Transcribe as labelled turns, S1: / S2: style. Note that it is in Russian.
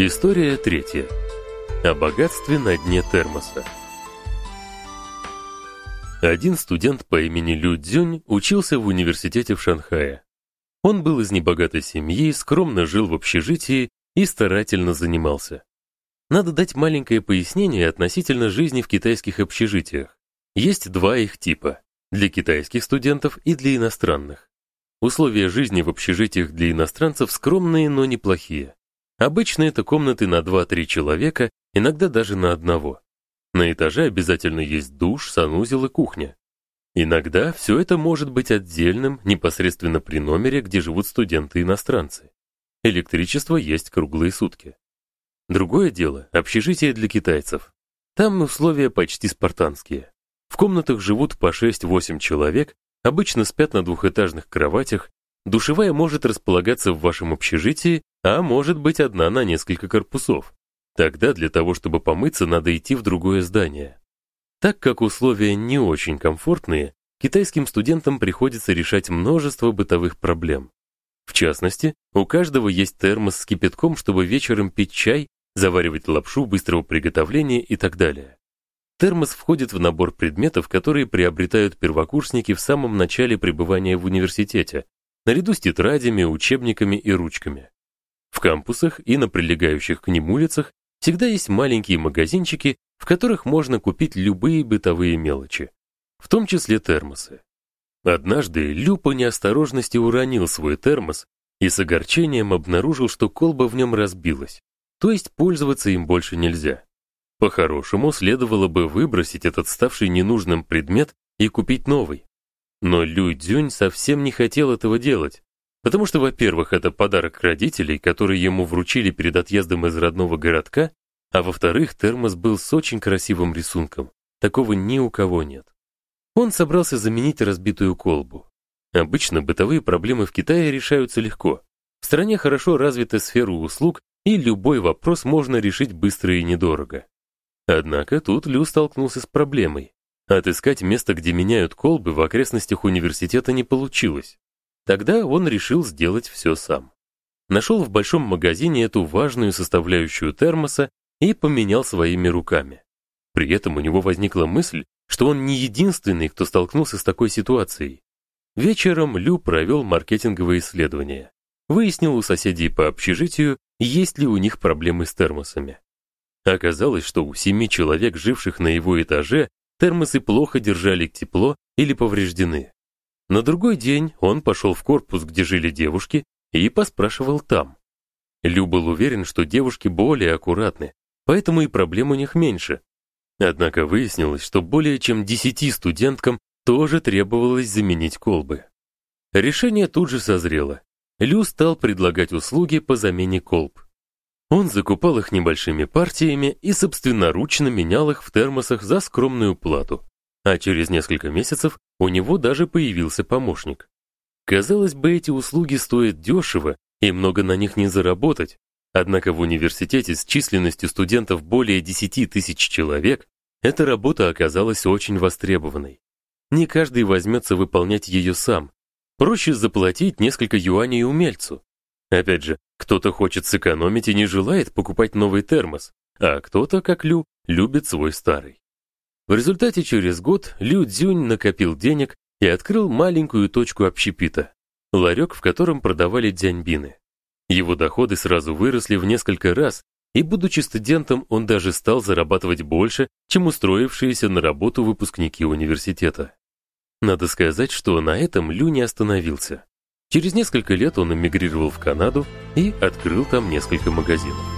S1: История третья. О богатстве на дне термоса. Один студент по имени Лю Цзюнь учился в университете в Шанхае. Он был из небогатой семьи, скромно жил в общежитии и старательно занимался. Надо дать маленькое пояснение относительно жизни в китайских общежитиях. Есть два их типа: для китайских студентов и для иностранных. Условия жизни в общежитиях для иностранцев скромные, но неплохие. Обычно это комнаты на 2-3 человека, иногда даже на одного. На этаже обязательно есть душ, санузел и кухня. Иногда все это может быть отдельным, непосредственно при номере, где живут студенты-иностранцы. Электричество есть круглые сутки. Другое дело общежитие для китайцев. Там условия почти спартанские. В комнатах живут по 6-8 человек, обычно спят на двухэтажных кроватях. Душевая может располагаться в вашем общежитии, а может быть одна на несколько корпусов. Тогда для того, чтобы помыться, надо идти в другое здание. Так как условия не очень комфортные, китайским студентам приходится решать множество бытовых проблем. В частности, у каждого есть термос с кипятком, чтобы вечером пить чай, заваривать лапшу быстрого приготовления и так далее. Термос входит в набор предметов, которые приобретают первокурсники в самом начале пребывания в университете, наряду с тетрадями, учебниками и ручками. В кампусах и на прилегающих к ним улицах всегда есть маленькие магазинчики, в которых можно купить любые бытовые мелочи, в том числе термосы. Однажды Лю по неосторожности уронил свой термос и с огорчением обнаружил, что колба в нем разбилась, то есть пользоваться им больше нельзя. По-хорошему, следовало бы выбросить этот ставший ненужным предмет и купить новый. Но Лю Цзюнь совсем не хотел этого делать, потому что, во-первых, это подарок родителей, который ему вручили перед отъездом из родного городка, а во-вторых, термос был с очень красивым рисунком. Такого ни у кого нет. Он собрался заменить разбитую колбу. Обычно бытовые проблемы в Китае решаются легко. В стране хорошо развита сфера услуг, и любой вопрос можно решить быстро и недорого. Однако тут Лю столкнулся с проблемой. Отыскать место, где меняют колбы в окрестностях университета не получилось. Тогда он решил сделать все сам. Нашел в большом магазине эту важную составляющую термоса и поменял своими руками. При этом у него возникла мысль, что он не единственный, кто столкнулся с такой ситуацией. Вечером Лю провел маркетинговые исследования. Выяснил у соседей по общежитию, есть ли у них проблемы с термосами. Оказалось, что у семи человек, живших на его этаже, термосы плохо держали тепло или повреждены. На другой день он пошел в корпус, где жили девушки, и поспрашивал там. Лю был уверен, что девушки более аккуратны, поэтому и проблем у них меньше. Однако выяснилось, что более чем десяти студенткам тоже требовалось заменить колбы. Решение тут же созрело. Лю стал предлагать услуги по замене колб. Он закупал их небольшими партиями и собственноручно менял их в термосах за скромную плату. А через несколько месяцев у него даже появился помощник. Казалось бы, эти услуги стоят дешево, и много на них не заработать. Однако в университете с численностью студентов более 10 тысяч человек эта работа оказалась очень востребованной. Не каждый возьмется выполнять ее сам. Проще заплатить несколько юаней умельцу. Опять же, кто-то хочет сэкономить и не желает покупать новый термос, а кто-то, как Лю, любит свой старый. В результате через год Лю Цзюнь накопил денег и открыл маленькую точку общепита, ларек, в котором продавали дзяньбины. Его доходы сразу выросли в несколько раз, и будучи студентом, он даже стал зарабатывать больше, чем устроившиеся на работу выпускники университета. Надо сказать, что на этом Лю не остановился. Через несколько лет он эмигрировал в Канаду и открыл там несколько магазинов.